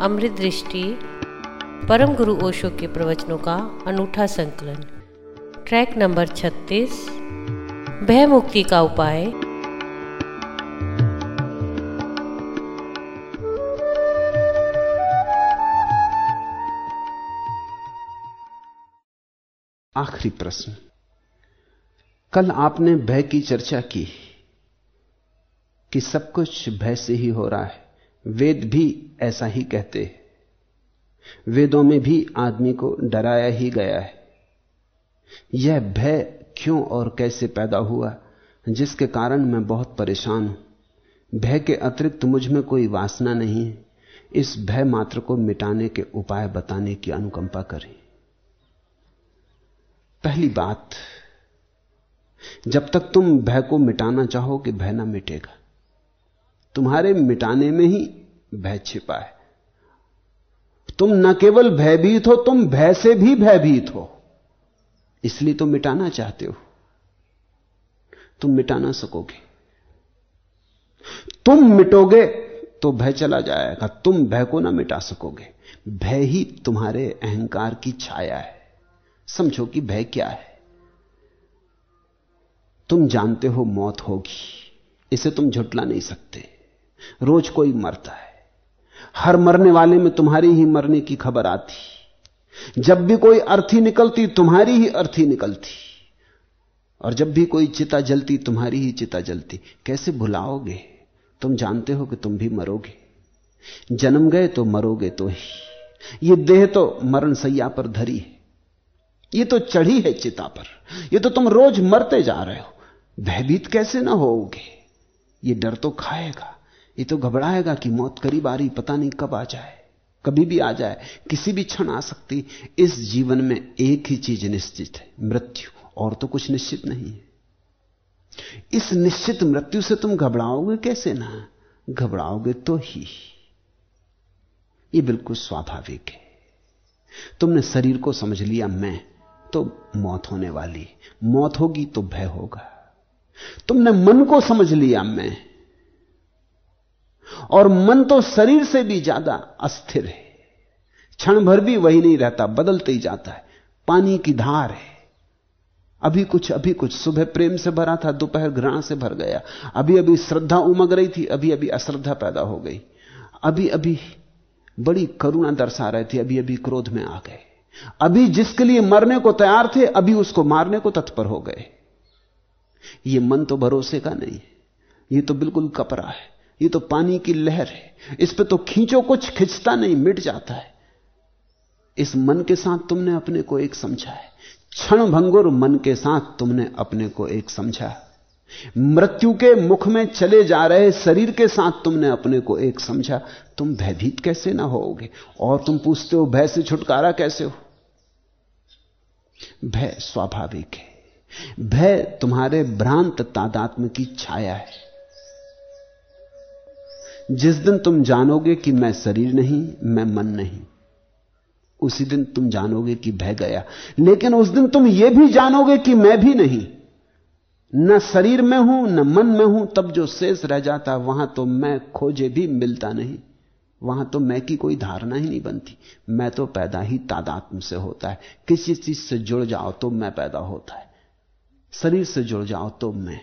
अमृत दृष्टि परम गुरु ओशो के प्रवचनों का अनूठा संकलन। ट्रैक नंबर 36 भय मुक्ति का उपाय। आखिरी प्रश्न। कल आपने भय की चर्चा की, कि सब कुछ भय से ही हो रहा है। वेद भी ऐसा ही कहते हैं। वेदों में भी आदमी को डराया ही गया है। यह भय क्यों और कैसे पैदा हुआ, जिसके कारण मैं बहुत परेशान हूँ। भय के अतिरिक्त मुझमें कोई वासना नहीं है। इस भय मात्र को मिटाने के उपाय बताने की अनुकंपा करें। पहली बात, जब तक तुम भय को मिटाना चाहो कि भय ना मिटेगा। तुम्हारे मिटाने में ही भय छिपा है। तुम न केवल भयभीत हो, तुम भय से भी भयभीत हो। इसलिए तुम मिटाना चाहते हो। तुम मिटा ना सकोगे। तुम मिटोगे तो भय चला जाएगा। तुम भय को ना मिटा सकोगे। भय ही तुम्हारे अहंकार की छाया है। समझो कि भय क्या है। तुम जानते हो मौत होगी। इसे तुम झुटला नहीं सकते। रोज कोई मरता है। हर मरने वाले में तुम्हारी ही मरने की खबर आती। जब भी कोई अर्थी निकलती, तुम्हारी ही अर्थी निकलती। और जब भी कोई चिता जलती, तुम्हारी ही चिता जलती। कैसे भुलाओगे? तुम जानते हो कि तुम भी मरोगे। जन्म गए तो मरोगे तो ही। ये देह तो मरण सैया पर धरी है। ये तो चढ़ी है चिता पर। ये तो तुम रोज मरते जा रहे हो। भयभीत कैसे ना होगे ये डर तो खाएगा। ये तो घबराएगा कि मौत करीब आ रही, पता नहीं कब आ जाए। कभी भी आ जाए, किसी भी क्षण आ सकती। इस जीवन में एक ही चीज़ निश्चित है, मृत्यु। और तो कुछ निश्चित नहीं है। इस निश्चित मृत्यु से तुम घबराओगे कैसे ना? घबराओगे तो ही। ये बिल्कुल स्वाभाविक है। तुमने शरीर को समझ लिया, मैं तो मौत होने वाली। मौत होगी तो भय होगा। तुमने मन को समझ लिया, मैं और मन तो शरीर से भी ज़्यादा अस्थिर है। क्षण भर भी वही नहीं रहता, बदलते ही जाता है। पानी की धार है। अभी कुछ अभी कुछ। सुबह प्रेम से भरा था, दोपहर घृणा से भर गया। अभी अभी श्रद्धा उमग रही थी, अभी अभी अश्रद्धा पैदा हो गई। अभी अभी बड़ी करुणा दर्शा रहे थे, अभी अभी क्रोध में आ गए। अभी जिसके लिए मरने को तैयार थे, अभी उसको मारने को तत्पर हो गए। ये मन तो भरोसे का नहीं ये तो बिल्कुल कपरा है। ये तो पानी की लहर है। इस पे तो खींचो, कुछ खिंचता नहीं, मिट जाता है। इस मन के साथ तुमने अपने को एक समझा है। क्षण भंगुर मन के साथ तुमने अपने को एक समझा मृत्यु के मुख में चले जा रहे शरीर के साथ तुमने अपने को एक समझा। तुम भयभीत कैसे ना होगे और तुम पूछते हो, भय से छुटकारा कैसे हो? भय स्वाभाविक है। भय तुम्हारे भ्रांत तादात्म की छाया है। जिस दिन तुम जानोगे कि मैं शरीर नहीं, मैं मन नहीं, उसी दिन तुम जानोगे कि भय गया। लेकिन उस दिन तुम यह भी जानोगे कि मैं भी नहीं। न शरीर में हूँ, न मन में हूँ, तब जो शेष रह जाता, वहाँ तो मैं खोजे भी मिलता नहीं। वहाँ तो मैं की कोई धारणा ही नहीं बनती। मैं तो पैदा ही तादात्म से होता है। किसी चीज़ से जुड़ जाओ तो मैं पैदा होता है। शरीर से जुड़ जाओ तो मैं।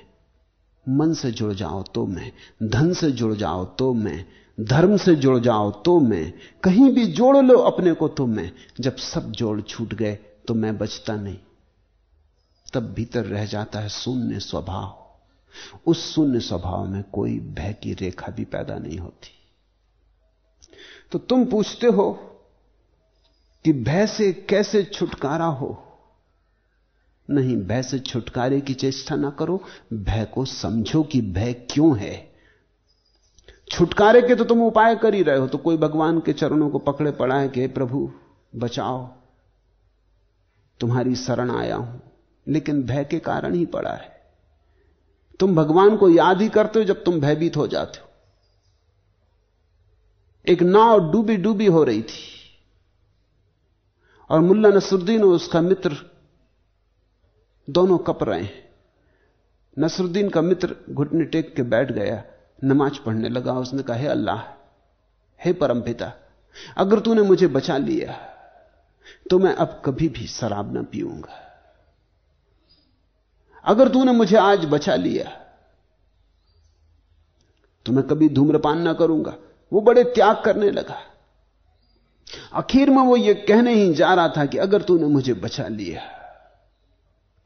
मन से जुड़ जाओ तो मैं, धन से जुड़ जाओ तो मैं, धर्म से जुड़ जाओ तो मैं, कहीं भी जोड़ लो अपने को तो मैं। जब सब जोड़ छूट गए तो मैं बचता नहीं। तब भीतर रह जाता है शून्य स्वभाव। उस शून्य स्वभाव में कोई भय की रेखा भी पैदा नहीं होती। तो तुम पूछते हो कि भय से कैसे छुटकारा हो? नहीं, भय से छुटकारे की चेष्टा ना करो। भय को समझो कि भय क्यों है। छुटकारे के तो तुम उपाय कर ही रहे हो तो कोई भगवान के चरणों को पकड़े पड़ा है कि प्रभु, बचाओ। तुम्हारी शरण आया हूँ, लेकिन भय के कारण ही पड़ा है। तुम भगवान को याद ही करते हो जब तुम भयभीत हो जाते हो। एक नाव डूबी डूबी हो रही थी। और मुल्ला नसरुद्दीन और उसका मित्र दोनों कप रहे हैं। नसरुद्दीन का मित्र घुटने टेक के बैठ गया, नमाज़ पढ़ने लगा। उसने कहा, हे अल्लाह, हे परम पिता, अगर तूने मुझे बचा लिया तो मैं अब कभी भी शराब ना पीऊँगा। अगर तूने मुझे आज बचा लिया तो मैं कभी धूम्रपान ना करूँगा। वो बड़े त्याग करने लगा। आखिर में वो ये कहने ही जा रहा था कि अगर तूने मुझे बचा लिया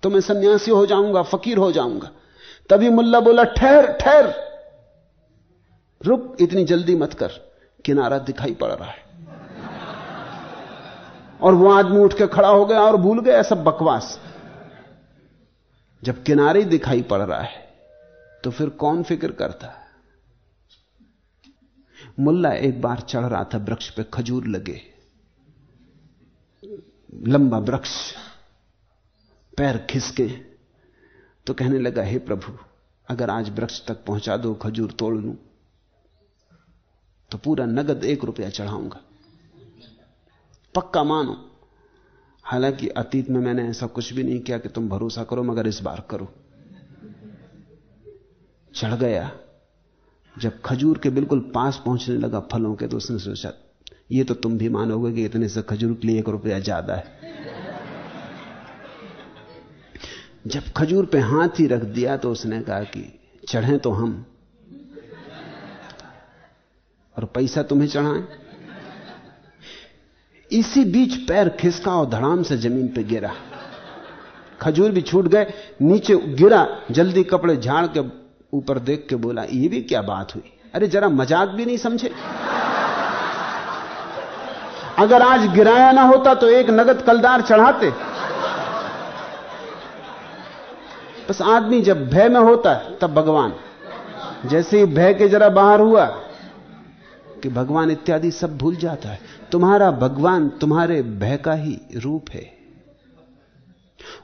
तो मैं सन्यासी हो जाऊँगा, फकीर हो जाऊँगा। तभी मुल्ला बोला, ठहर ठहर। रुक, इतनी जल्दी मत कर। किनारा दिखाई पड़ रहा है। और वो आदमी उठ के खड़ा हो गया और भूल गया सब बकवास। जब किनारे दिखाई पड़ रहा है तो फिर कौन फ़िक्र करता है? मुल्ला एक बार चढ़ रहा था, वृक्ष पे खजूर लगे। लंबा वृक्ष। पैर खिसके तो कहने लगा, हे प्रभु, अगर आज वृक्ष तक पहुँचा दो, खजूर तोड़ लूँ तो पूरा नगद एक रुपया चढ़ाऊँगा। पक्का मानो, हालाँकि अतीत में मैंने ऐसा कुछ भी नहीं किया कि तुम भरोसा करो, मगर इस बार करो। चढ़ गया। जब खजूर के बिल्कुल पास पहुँचने लगा, फलों के तो उसने सोचा, ये तो तुम भी मानोगे कि इतने से खजूर के लिए एक रुपया ज़्यादा है। जब खजूर पे हाथ ही रख दिया तो उसने कहा कि चढ़े तो हम। और पैसा तुम्हें चढ़ाएँ। इसी बीच पैर खिसका और धड़ाम से ज़मीन पे गिरा। खजूर भी छूट गए, नीचे गिरा, जल्दी कपड़े झाड़ के ऊपर देख के बोला, ये भी क्या बात हुई? अरे जरा मज़ाक भी नहीं समझे? अगर आज गिराया ना होता तो एक नगद कलदार चढ़ाते। बस आदमी जब भय में होता है, तब भगवान। जैसे ही भय के जरा बाहर हुआ कि भगवान इत्यादि सब भूल जाता है, तुम्हारा भगवान तुम्हारे भय का ही रूप है।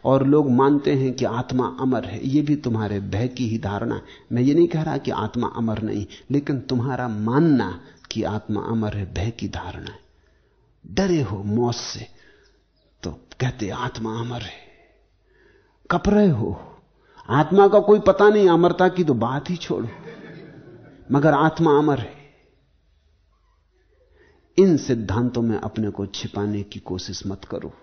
और लोग मानते हैं कि आत्मा अमर है यह भी तुम्हारे भय की ही धारणा मैं ये नहीं कह रहा कि आत्मा अमर नहीं, लेकिन तुम्हारा मानना कि आत्मा अमर है, भय की धारणा है। डरे हो मौत से तो कहते आत्मा अमर है। कप रहे हो। आत्मा का कोई पता नहीं, अमरता की तो बात ही छोड़ो। मगर आत्मा अमर है। इन सिद्धांतों में अपने को छिपाने की कोशिश मत करो।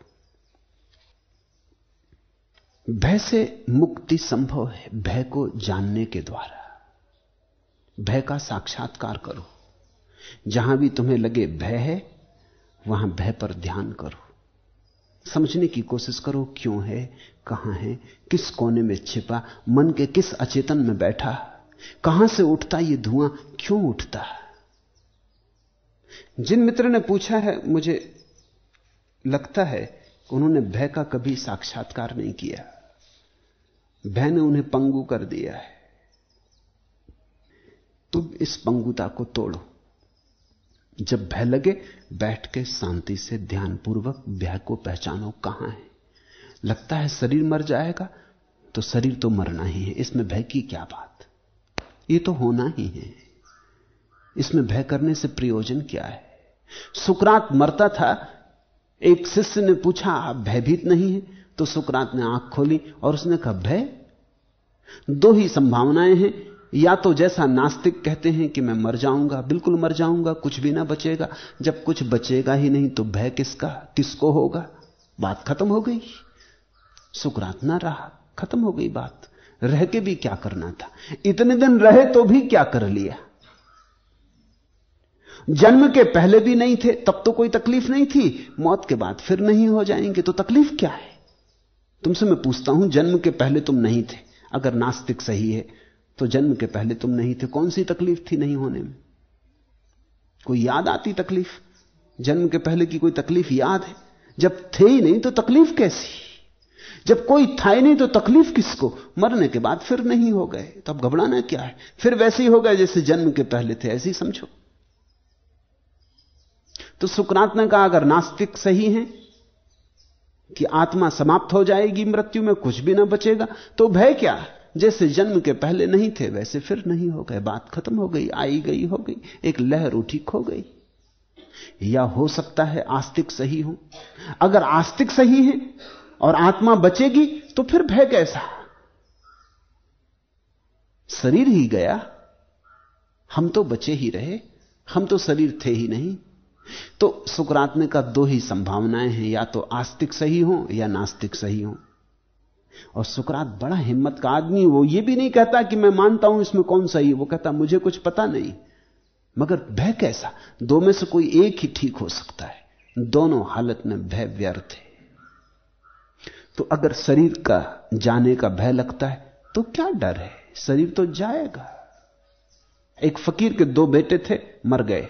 भय से मुक्ति संभव है, भय को जानने के द्वारा। भय का साक्षात्कार करो। जहाँ भी तुम्हें लगे भय है, वहाँ भय पर ध्यान करो। समझने की कोशिश करो, क्यों है, कहाँ है, किस कोने में छिपा, मन के किस अचेतन में बैठा, कहाँ से उठता ये धुआँ, क्यों उठता? जिन मित्र ने पूछा है, मुझे लगता है, उन्होंने भय का कभी साक्षात्कार नहीं किया। भय ने उन्हें पंगु कर दिया है। तुम इस पंगुता को तोड़ो। जब भय लगे, बैठ के शांति से ध्यानपूर्वक भय को पहचानो कहाँ है। लगता है शरीर मर जाएगा तो शरीर तो मरना ही है। इसमें भय की क्या बात? ये तो होना ही है। इसमें भय करने से प्रयोजन क्या है? सुकरात मरता था, एक शिष्य ने पूछा, आप भयभीत नहीं है? तो सुकरात ने आँख खोली और उसने कहा, भय? दो ही संभावनाएँ हैं या तो जैसा नास्तिक कहते हैं कि मैं मर जाऊँगा, बिल्कुल मर जाऊँगा, कुछ भी ना बचेगा। जब कुछ बचेगा ही नहीं तो भय किसका? किसको होगा? बात खत्म हो गई। सुकरात ना रहा, खत्म हो गई बात। रह के भी क्या करना था? इतने दिन रहे तो भी क्या कर लिया? जन्म के पहले भी नहीं थे, तब तो कोई तकलीफ़ नहीं थी। मौत के बाद फिर नहीं हो जाएँगे तो तकलीफ़ क्या है? तुमसे मैं पूछता हूँ, जन्म के पहले तुम नहीं थे। अगर नास्तिक सही है तो जन्म के पहले तुम नहीं थे। कौन सी तकलीफ़ थी नहीं होने में? कोई याद आती तकलीफ़? जन्म के पहले की कोई तकलीफ़ याद है? जब थे ही नहीं तो तकलीफ़ कैसी? जब कोई था ही नहीं तो तकलीफ़ किसको? मरने के बाद फिर नहीं हो गए। तो अब घबराना क्या है? फिर वैसे ही हो गए जैसे जन्म के पहले थे, ऐसे ही समझो। तो सुकरात ने कहा, अगर नास्तिक सही है कि आत्मा समाप्त हो जाएगी मृत्यु में, कुछ भी ना बचेगा तो भय क्या जैसे जन्म के पहले नहीं थे, वैसे फिर नहीं हो गए। बात खत्म हो गई, आई गई हो गई, एक लहर उठी, खो गई। या हो सकता है आस्तिक सही हो? अगर आस्तिक सही है और आत्मा बचेगी तो फिर भय कैसा? शरीर ही गया, हम तो बचे ही रहे, हम तो शरीर थे ही नहीं। तो सुकरात कहा, दो ही संभावनाएँ हैं, या तो आस्तिक सही हो या नास्तिक सही हो। और सुकरात बड़ा हिम्मत का आदमी वो ये भी नहीं कहता कि मैं मानता हूँ इसमें कौन सही है। वो कहता, मुझे कुछ पता नहीं, मगर भय कैसा? दो में से कोई एक ही ठीक हो सकता है। दोनों हालत में भय व्यर्थ है। तो अगर शरीर का जाने का भय लगता है तो क्या डर है? शरीर तो जाएगा। एक फकीर के दो बेटे थे, मर गए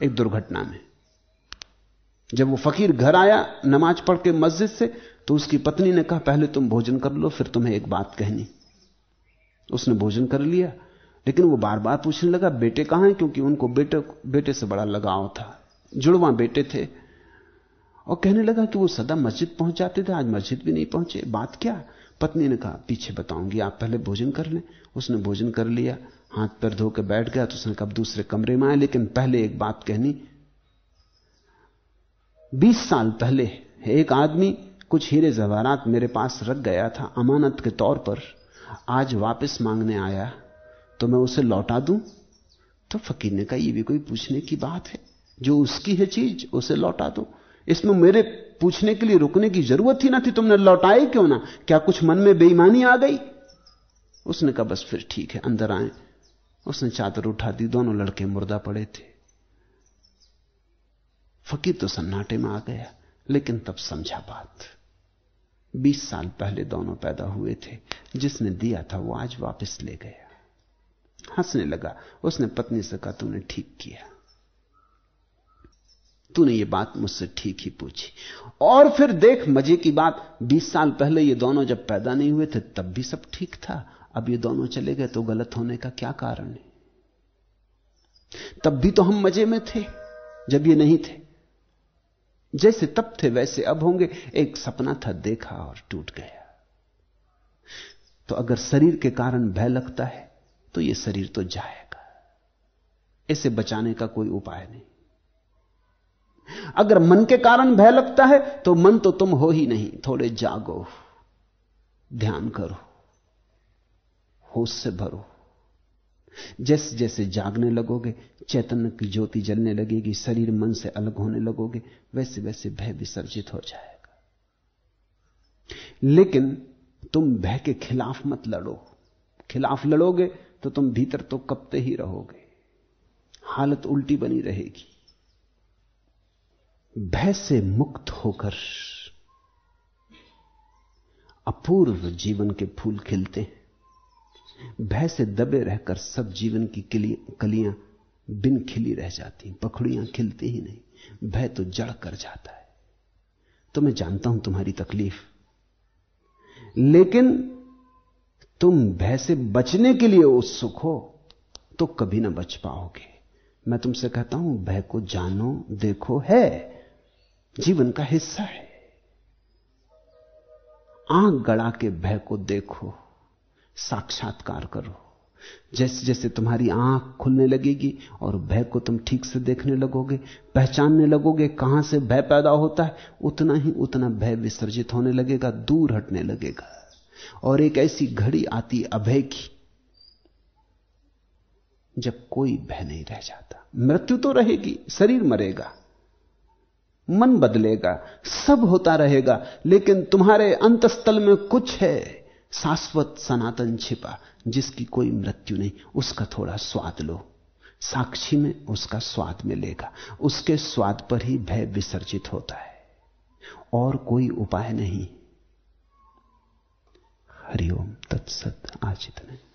एक दुर्घटना में। जब वो फकीर घर आया, नमाज़ पढ़ के मस्जिद से तो उसकी पत्नी ने कहा, पहले तुम भोजन कर लो, फिर तुम्हें एक बात कहनी। उसने भोजन कर लिया, लेकिन वो बार बार पूछने लगा, बेटे कहाँ हैं? क्योंकि उनको बेटे बेटे से बड़ा लगाव था, जुड़वा बेटे थे। और कहने लगा कि वो सदा मस्जिद पहुँच जाते थे, आज मस्जिद भी नहीं पहुँचे। बात क्या? पत्नी ने कहा, पीछे बताऊँगी, आप पहले भोजन कर लें। उसने भोजन कर लिया, हाथ पैर धो के बैठ गया तो उसने कब दूसरे कमरे में आए, लेकिन पहले एक बात कहनी बीस साल पहले एक आदमी कुछ हीरे जवारात मेरे पास रख गया था अमानत के तौर पर। आज वापस मांगने आया तो मैं उसे लौटा दूँ? तो फकीर ने कहा यह भी कोई पूछने की बात है। जो उसकी है चीज़, उसे लौटा दो। इसमें मेरे पूछने के लिए रुकने की ज़रूरत ही ना थी। तुमने लौटाए क्यों ना? क्या कुछ मन में बेईमानी आ गई? उसने कहा, बस फिर ठीक है, अंदर आए। उसने चादर उठा दी, दोनों लड़के मुर्दा पड़े थे। फकीर तो सन्नाटे में आ गया, लेकिन तब समझा बात। बीस साल पहले दोनों पैदा हुए थे। जिसने दिया था वो आज वापस ले गया। हंसने लगा, उसने पत्नी से कहा, तूने ठीक किया। तूने ये बात मुझसे ठीक ही पूछी। और फिर देख, मज़े की बात, बीस साल पहले ये दोनों जब पैदा नहीं हुए थे, तब भी सब ठीक था। अब ये दोनों चले गए तो गलत होने का क्या कारण है? तब भी तो हम मज़े में थे, जब ये नहीं थे। जैसे तब थे वैसे अब होंगे। एक सपना था, देखा और टूट गया। तो अगर शरीर के कारण भय लगता है तो यह शरीर तो जाएगा। इसे बचाने का कोई उपाय नहीं। अगर मन के कारण भय लगता है तो मन तो तुम हो ही नहीं। थोड़े जागो, ध्यान करो, होश से भरो। जैसे जैसे जागने लगोगे चैतन्य की ज्योति जलने लगेगी, शरीर मन से अलग होने लगोगे वैसे वैसे भय विसर्जित हो जाएगा। लेकिन तुम भय के खिलाफ मत लड़ो। खिलाफ लड़ोगे तो तुम भीतर तो कपते ही रहोगे। हालत उल्टी बनी रहेगी। भय से मुक्त होकर अपूर्व जीवन के फूल खिलते हैं। भय से दबे रहकर सब जीवन की कलियाँ बिन खिली रह जाती, पखड़ियाँ खिलती ही नहीं। भय तो जड़ कर जाता है। तो मैं जानता हूँ तुम्हारी तकलीफ़। लेकिन तुम भय से बचने के लिए उत्सुक हो तो कभी ना बच पाओगे। मैं तुमसे कहता हूँ, भय को जानो, देखो, है। जीवन का हिस्सा है। आँख गड़ा के भय को देखो। साक्षात्कार करो। जैसे जैसे तुम्हारी आँख खुलने लगेगी और भय को तुम ठीक से देखने लगोगे, पहचानने लगोगे कहाँ से भय पैदा होता है, उतना ही उतना भय विसर्जित होने लगेगा, दूर हटने लगेगा। और एक ऐसी घड़ी आती अभय की जब कोई भय नहीं रह जाता। मृत्यु तो रहेगी, शरीर मरेगा, मन बदलेगा, सब होता रहेगा, लेकिन तुम्हारे अंतस्थल में कुछ है। शाश्वत सनातन छिपा, जिसकी कोई मृत्यु नहीं, उसका थोड़ा स्वाद लो। साक्षी में उसका स्वाद मिलेगा। उसके स्वाद पर ही भय विसर्जित होता है। और कोई उपाय नहीं। हरिओम, तत्सत, आज इतने